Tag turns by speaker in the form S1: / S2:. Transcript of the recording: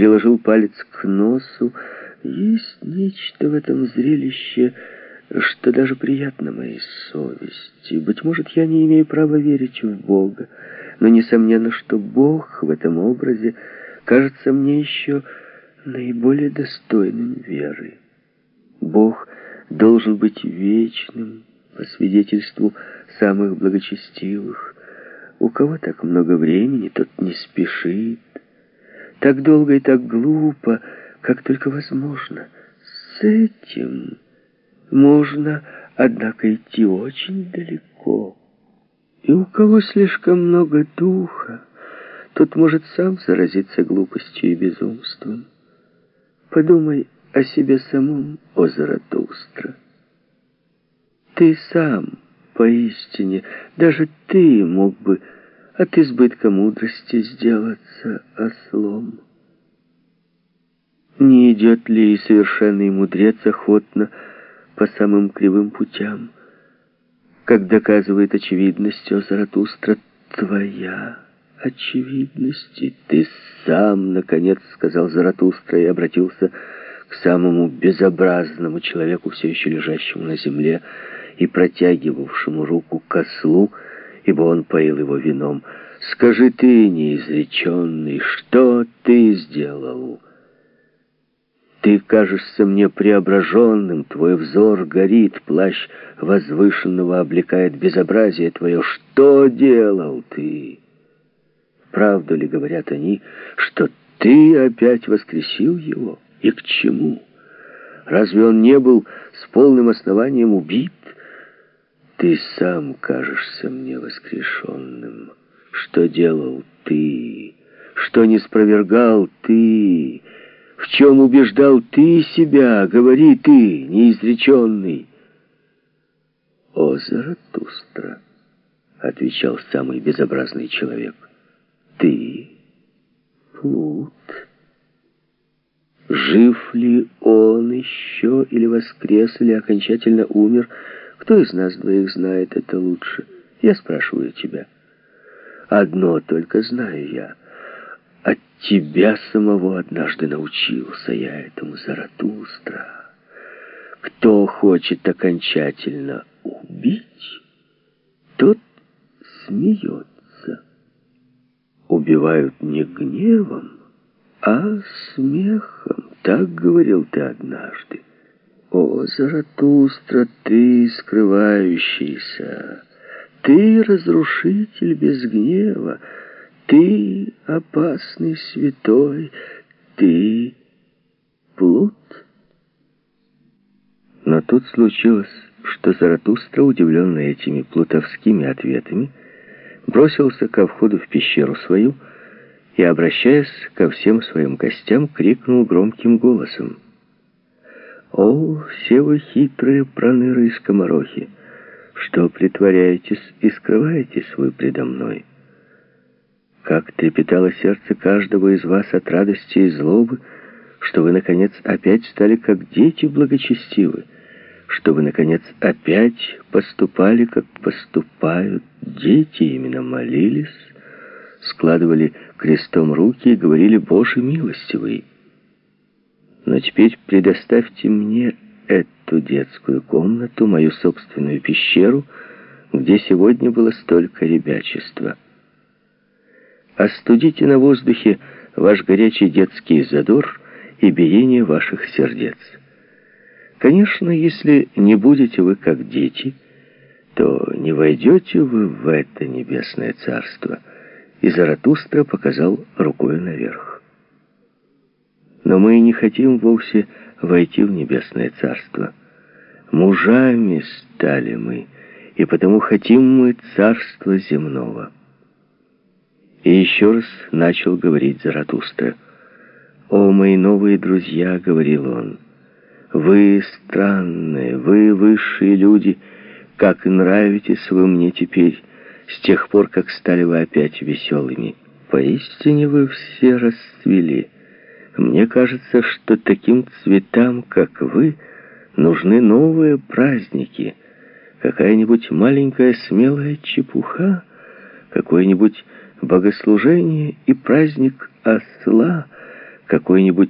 S1: приложил палец к носу. Есть нечто в этом зрелище, что даже приятно моей совести. Быть может, я не имею права верить в Бога, но несомненно, что Бог в этом образе кажется мне еще наиболее достойным веры. Бог должен быть вечным, по свидетельству самых благочестивых. У кого так много времени, тот не спешит. Так долго и так глупо, как только возможно. С этим можно, однако, идти очень далеко. И у кого слишком много духа, тот может сам заразиться глупостью и безумством. Подумай о себе самом, о Заратустра. Ты сам, поистине, даже ты мог бы от избытка мудрости сделаться ослом. Не идет ли и совершенный мудрец охотно по самым кривым путям, как доказывает очевидность о Заратустра твоя очевидность, и ты сам, наконец, сказал Заратустра и обратился к самому безобразному человеку, все еще лежащему на земле, и протягивавшему руку к ослу, ибо он поил его вином. «Скажи ты, неизреченный, что ты сделал?» Ты кажешься мне преображенным, твой взор горит, плащ возвышенного облекает безобразие твое. Что делал ты? Правду ли говорят они, что ты опять воскресил его? И к чему? Разве он не был с полным основанием убит? Ты сам кажешься мне воскрешенным. Что делал ты? Что не спровергал ты? В чем убеждал ты себя? Говори ты, неизреченный. О, Заратустра, отвечал самый безобразный человек. Ты, Плут, жив ли он еще или воскрес, или окончательно умер, — кто из нас двоих знает это лучше? Я спрашиваю тебя. Одно только знаю я. От тебя самого однажды научился я этому Заратустра. Кто хочет окончательно убить, тот смеется. Убивают не гневом, а смехом. Так говорил ты однажды. О, Заратустра, ты скрывающийся, ты разрушитель без гнева, ты опасный святой, ты плут. Но тут случилось, что Заратустра, удивленный этими плутовскими ответами, бросился ко входу в пещеру свою и, обращаясь ко всем своим гостям, крикнул громким голосом. «О, все вы хитрые проныры и скоморохи, что притворяетесь и скрываетесь вы предо мной! Как трепетало сердце каждого из вас от радости и злобы, что вы, наконец, опять стали как дети благочестивы, что вы, наконец, опять поступали, как поступают дети, именно молились, складывали крестом руки и говорили «Боже милостивый». Но теперь предоставьте мне эту детскую комнату, мою собственную пещеру, где сегодня было столько ребячества. Остудите на воздухе ваш горячий детский задор и биение ваших сердец. Конечно, если не будете вы как дети, то не войдете вы в это небесное царство. И Заратустра показал рукой наверх. Но мы не хотим вовсе войти в небесное царство. Мужами стали мы, и потому хотим мы царства земного. И еще раз начал говорить Заратустра. «О, мои новые друзья!» — говорил он. «Вы странные, вы высшие люди, как нравитесь вы мне теперь, с тех пор, как стали вы опять веселыми. Поистине вы все расцвели». Мне кажется, что таким цветам, как вы, нужны новые праздники. Какая-нибудь маленькая смелая чепуха, какое-нибудь богослужение и праздник осла, какой-нибудь